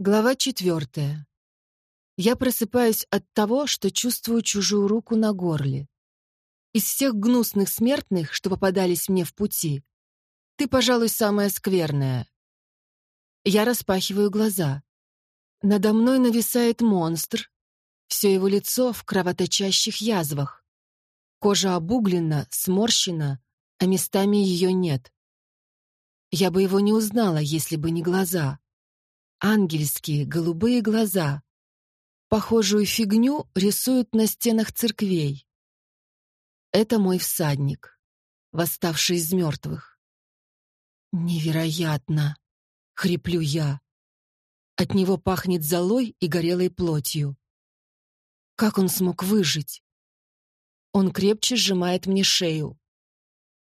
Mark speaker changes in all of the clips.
Speaker 1: Глава четвертая. Я просыпаюсь от того, что чувствую чужую руку на горле. Из всех гнусных смертных, что попадались мне в пути, ты, пожалуй, самая скверная. Я распахиваю глаза. Надо мной нависает монстр. Все его лицо в кровоточащих язвах. Кожа обуглена, сморщена, а местами ее нет. Я бы его не узнала, если бы не глаза. Ангельские голубые глаза. Похожую фигню рисуют на стенах церквей. Это мой всадник, восставший из мертвых. Невероятно! Хриплю я. От него пахнет золой и горелой плотью. Как он смог выжить? Он крепче сжимает мне шею.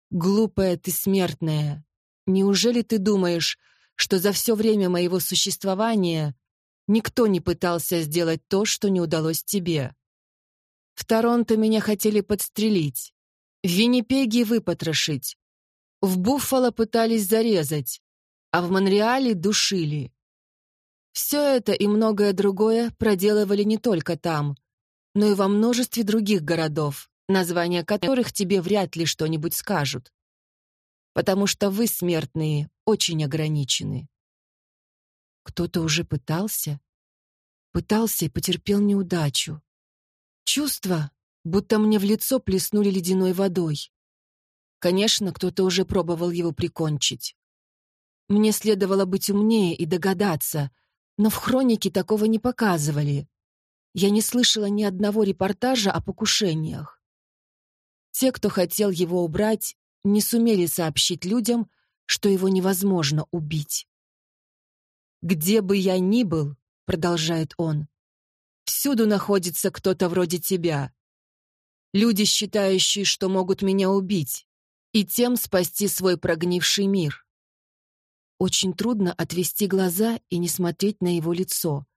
Speaker 1: Глупая ты смертная, неужели ты думаешь, что за все время моего существования никто не пытался сделать то, что не удалось тебе. В Торонто меня хотели подстрелить, в Виннипеге выпотрошить, в Буффало пытались зарезать, а в Монреале душили. Все это и многое другое проделывали не только там, но и во множестве других городов, названия которых тебе вряд ли что-нибудь скажут. Потому что вы, смертные, очень ограничены. Кто-то уже пытался? Пытался и потерпел неудачу. Чувство, будто мне в лицо плеснули ледяной водой. Конечно, кто-то уже пробовал его прикончить. Мне следовало быть умнее и догадаться, но в хронике такого не показывали. Я не слышала ни одного репортажа о покушениях. Те, кто хотел его убрать, не сумели сообщить людям, что его невозможно убить. «Где бы я ни был», — продолжает он, — «всюду находится кто-то вроде тебя. Люди, считающие, что могут меня убить, и тем спасти свой прогнивший мир». Очень трудно отвести глаза и не смотреть на его лицо,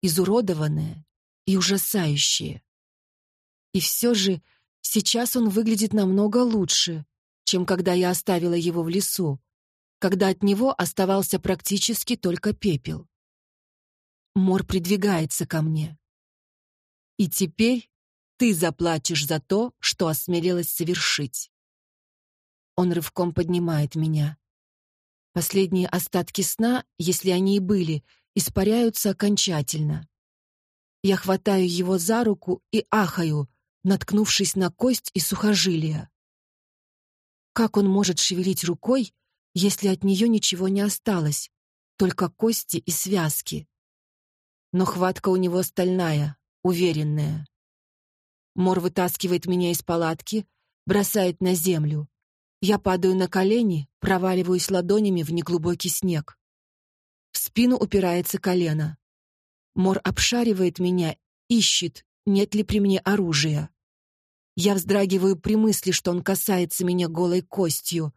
Speaker 1: изуродованное и ужасающее. И все же сейчас он выглядит намного лучше, чем когда я оставила его в лесу, когда от него оставался практически только пепел. Мор придвигается ко мне. И теперь ты заплатишь за то, что осмелилась совершить. Он рывком поднимает меня. Последние остатки сна, если они и были, испаряются окончательно. Я хватаю его за руку и ахаю, наткнувшись на кость и сухожилия. Как он может шевелить рукой, если от нее ничего не осталось, только кости и связки. Но хватка у него стальная, уверенная. Мор вытаскивает меня из палатки, бросает на землю. Я падаю на колени, проваливаюсь ладонями в неглубокий снег. В спину упирается колено. Мор обшаривает меня, ищет, нет ли при мне оружия. Я вздрагиваю при мысли, что он касается меня голой костью,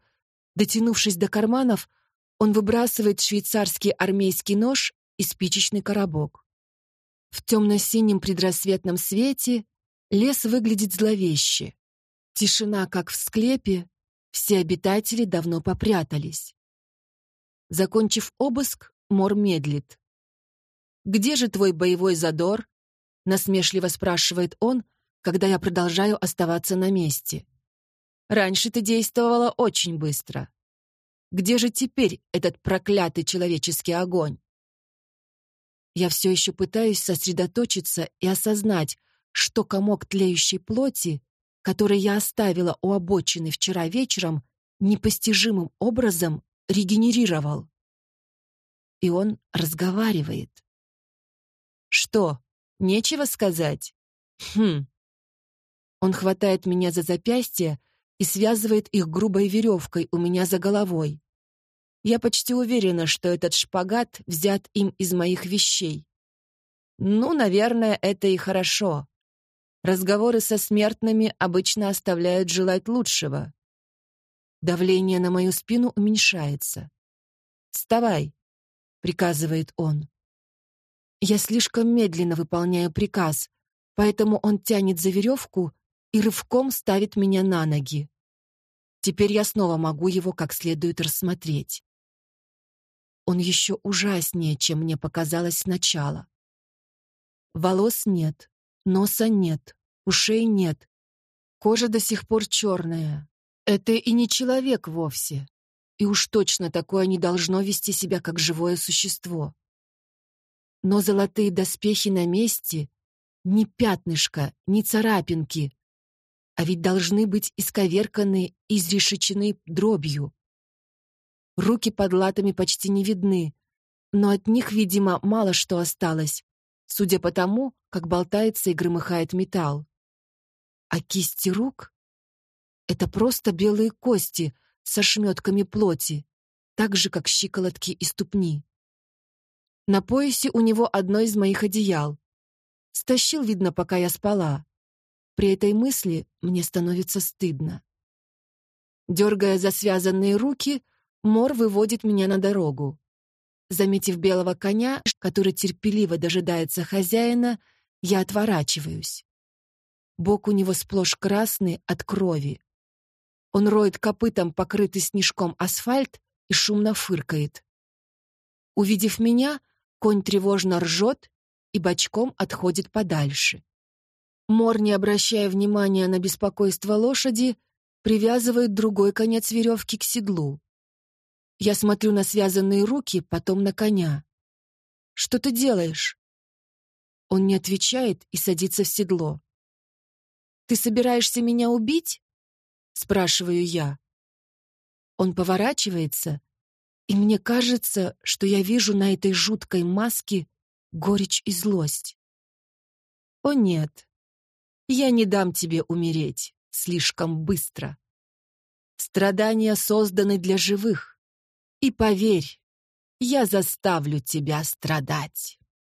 Speaker 1: Дотянувшись до карманов, он выбрасывает швейцарский армейский нож и спичечный коробок. В темно-синем предрассветном свете лес выглядит зловеще. Тишина, как в склепе, все обитатели давно попрятались. Закончив обыск, Мор медлит. «Где же твой боевой задор?» — насмешливо спрашивает он, когда я продолжаю оставаться на месте. Раньше ты действовала очень быстро. Где же теперь этот проклятый человеческий огонь? Я все еще пытаюсь сосредоточиться и осознать, что комок тлеющей плоти, который я оставила у обочины вчера вечером, непостижимым образом регенерировал. И он разговаривает. Что, нечего сказать? Хм. Он хватает меня за запястье, и связывает их грубой веревкой у меня за головой. Я почти уверена, что этот шпагат взят им из моих вещей. Ну, наверное, это и хорошо. Разговоры со смертными обычно оставляют желать лучшего. Давление на мою спину уменьшается. «Вставай», — приказывает он. Я слишком медленно выполняю приказ, поэтому он тянет за веревку и рывком ставит меня на ноги. Теперь я снова могу его как следует рассмотреть. он еще ужаснее, чем мне показалось сначала. Волос нет, носа нет, ушей нет. Кожа до сих пор черная. Это и не человек вовсе. И уж точно такое не должно вести себя как живое существо. Но золотые доспехи на месте, ни пятнышка, ни царапинки, а ведь должны быть исковерканы изрешечены дробью. Руки под латами почти не видны, но от них, видимо, мало что осталось, судя по тому, как болтается и громыхает металл. А кисти рук — это просто белые кости со шметками плоти, так же, как щиколотки и ступни. На поясе у него одно из моих одеял. Стащил, видно, пока я спала. При этой мысли мне становится стыдно. Дергая за связанные руки, Мор выводит меня на дорогу. Заметив белого коня, который терпеливо дожидается хозяина, я отворачиваюсь. Бок у него сплошь красный от крови. Он роет копытом покрытый снежком асфальт и шумно фыркает. Увидев меня, Конь тревожно ржет и бочком отходит подальше. Мор, не обращая внимания на беспокойство лошади, привязывает другой конец веревки к седлу. Я смотрю на связанные руки, потом на коня. «Что ты делаешь?» Он не отвечает и садится в седло. «Ты собираешься меня убить?» — спрашиваю я. Он поворачивается и мне кажется, что я вижу на этой жуткой маске горечь и злость. О нет, я не дам тебе умереть слишком быстро. Страдания созданы для живых. И поверь, я заставлю тебя страдать.